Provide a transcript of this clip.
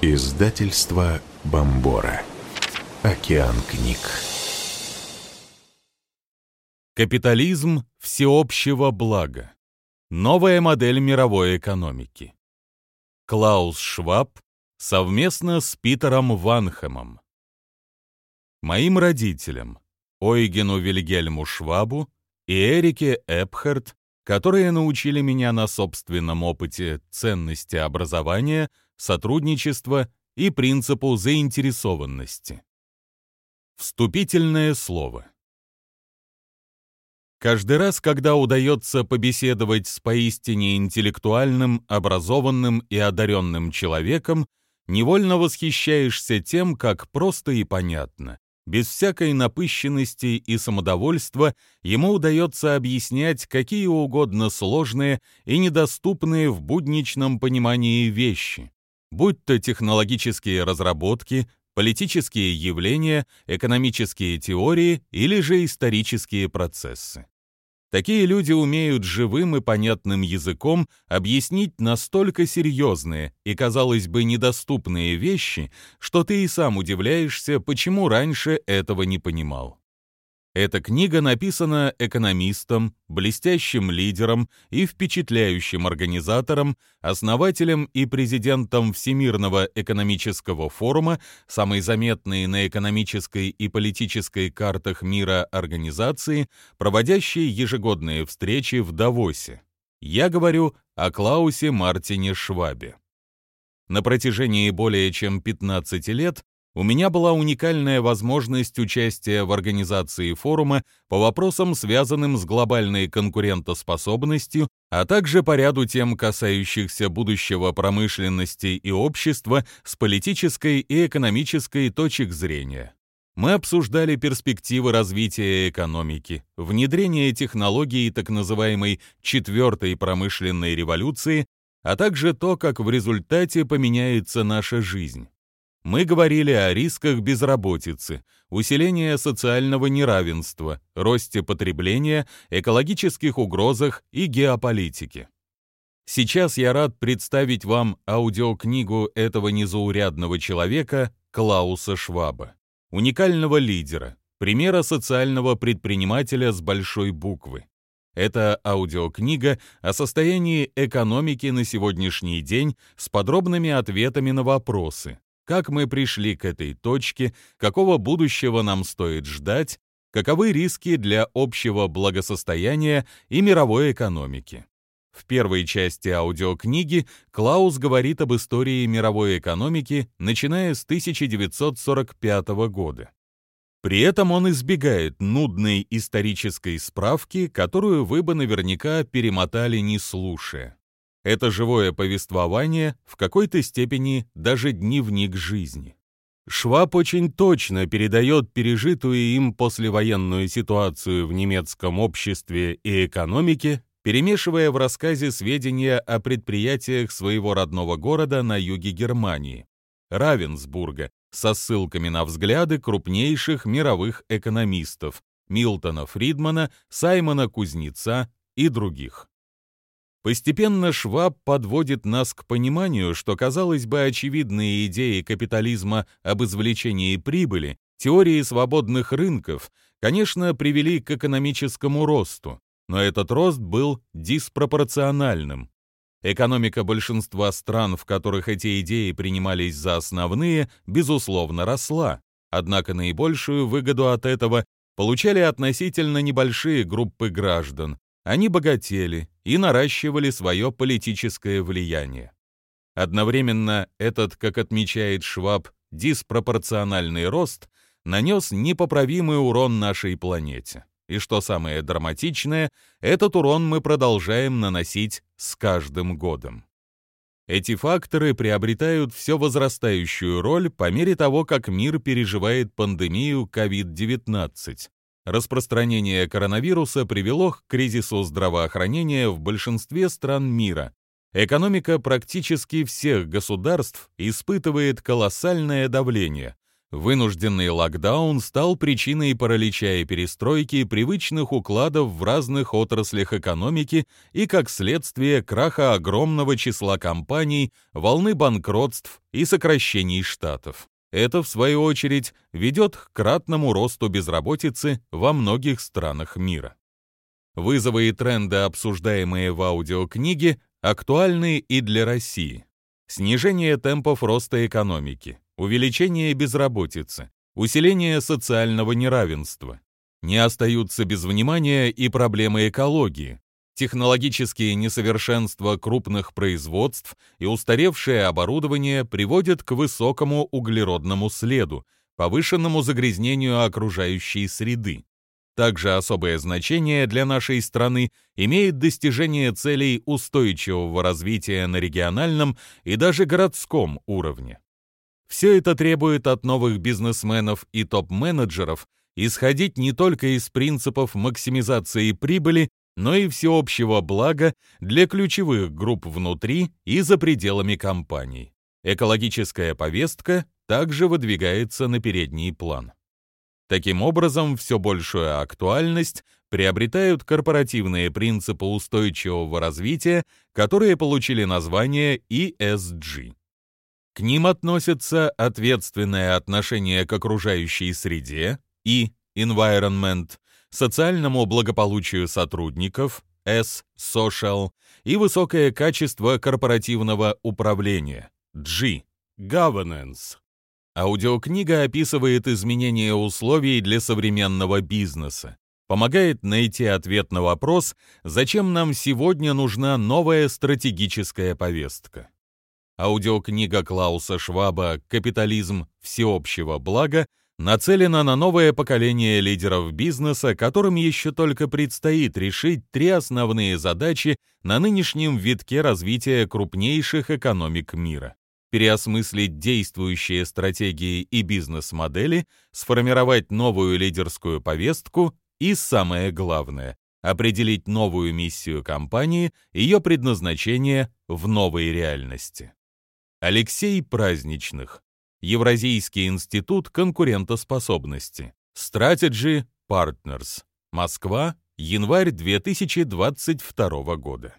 Издательство Бомбора. Океан книг. Капитализм всеобщего блага. Новая модель мировой экономики. Клаус Шваб совместно с Питером Ванхэмом. Моим родителям, Ойгену Вильгельму Швабу и Эрике Эпхарт, которые научили меня на собственном опыте ценности образования, сотрудничества и принципу заинтересованности. Вступительное слово. Каждый раз, когда удается побеседовать с поистине интеллектуальным, образованным и одаренным человеком, невольно восхищаешься тем, как просто и понятно, без всякой напыщенности и самодовольства ему удается объяснять какие угодно сложные и недоступные в будничном понимании вещи, будь то технологические разработки, политические явления, экономические теории или же исторические процессы. Такие люди умеют живым и понятным языком объяснить настолько серьезные и, казалось бы, недоступные вещи, что ты и сам удивляешься, почему раньше этого не понимал. Эта книга написана экономистом, блестящим лидером и впечатляющим организатором, основателем и президентом Всемирного экономического форума, самой заметной на экономической и политической картах мира организации, проводящей ежегодные встречи в Давосе. Я говорю о Клаусе Мартине Швабе. На протяжении более чем 15 лет у меня была уникальная возможность участия в организации форума по вопросам, связанным с глобальной конкурентоспособностью, а также по ряду тем, касающихся будущего промышленности и общества с политической и экономической точек зрения. Мы обсуждали перспективы развития экономики, внедрение технологий так называемой четвертой промышленной революции, а также то, как в результате поменяется наша жизнь. Мы говорили о рисках безработицы, усилении социального неравенства, росте потребления, экологических угрозах и геополитике. Сейчас я рад представить вам аудиокнигу этого незаурядного человека Клауса Шваба, уникального лидера, примера социального предпринимателя с большой буквы. Это аудиокнига о состоянии экономики на сегодняшний день с подробными ответами на вопросы, как мы пришли к этой точке, какого будущего нам стоит ждать, каковы риски для общего благосостояния и мировой экономики. В первой части аудиокниги Клаус говорит об истории мировой экономики, начиная с 1945 года. При этом он избегает нудной исторической справки, которую вы бы наверняка перемотали не слушая. Это живое повествование, в какой-то степени даже дневник жизни. Шваб очень точно передает пережитую им послевоенную ситуацию в немецком обществе и экономике, перемешивая в рассказе сведения о предприятиях своего родного города на юге Германии, Равенсбурга, со ссылками на взгляды крупнейших мировых экономистов Милтона Фридмана, Саймона Кузнеца и других. Постепенно Шваб подводит нас к пониманию, что, казалось бы, очевидные идеи капитализма об извлечении прибыли, теории свободных рынков, конечно, привели к экономическому росту, но этот рост был диспропорциональным. Экономика большинства стран, в которых эти идеи принимались за основные, безусловно, росла, однако наибольшую выгоду от этого получали относительно небольшие группы граждан, они богатели и наращивали свое политическое влияние. Одновременно этот, как отмечает Шваб, диспропорциональный рост нанес непоправимый урон нашей планете. И что самое драматичное, этот урон мы продолжаем наносить с каждым годом. Эти факторы приобретают все возрастающую роль по мере того, как мир переживает пандемию COVID-19, Распространение коронавируса привело к кризису здравоохранения в большинстве стран мира. Экономика практически всех государств испытывает колоссальное давление, Вынужденный локдаун стал причиной паралича и перестройки привычных укладов в разных отраслях экономики и, как следствие, краха огромного числа компаний, волны банкротств и сокращений штатов. Это, в свою очередь, ведет к кратному росту безработицы во многих странах мира. Вызовы и тренды, обсуждаемые в аудиокниге, актуальны и для России. Снижение темпов роста экономики, увеличение безработицы, усиление социального неравенства. Не остаются без внимания и проблемы экологии, технологические несовершенства крупных производств и устаревшее оборудование приводят к высокому углеродному следу, повышенному загрязнению окружающей среды. Также особое значение для нашей страны имеет достижение целей устойчивого развития на региональном и даже городском уровне. Все это требует от новых бизнесменов и топ-менеджеров исходить не только из принципов максимизации прибыли, но и всеобщего блага для ключевых групп внутри и за пределами компаний. Экологическая повестка также выдвигается на передний план. Таким образом, все большую актуальность приобретают корпоративные принципы устойчивого развития, которые получили название ESG. К ним относятся ответственное отношение к окружающей среде и environment, социальному благополучию сотрудников S social и высокое качество корпоративного управления G governance. Аудиокнига описывает изменения условий для современного бизнеса, помогает найти ответ на вопрос, зачем нам сегодня нужна новая стратегическая повестка. Аудиокнига Клауса Шваба «Капитализм всеобщего блага» нацелена на новое поколение лидеров бизнеса, которым еще только предстоит решить три основные задачи на нынешнем витке развития крупнейших экономик мира. Переосмыслить действующие стратегии и бизнес-модели, сформировать новую лидерскую повестку и, самое главное, определить новую миссию компании, ее предназначение в новой реальности. Алексей Праздничных. Евразийский институт конкурентоспособности. Strategy Partners. Москва. Январь 2022 года.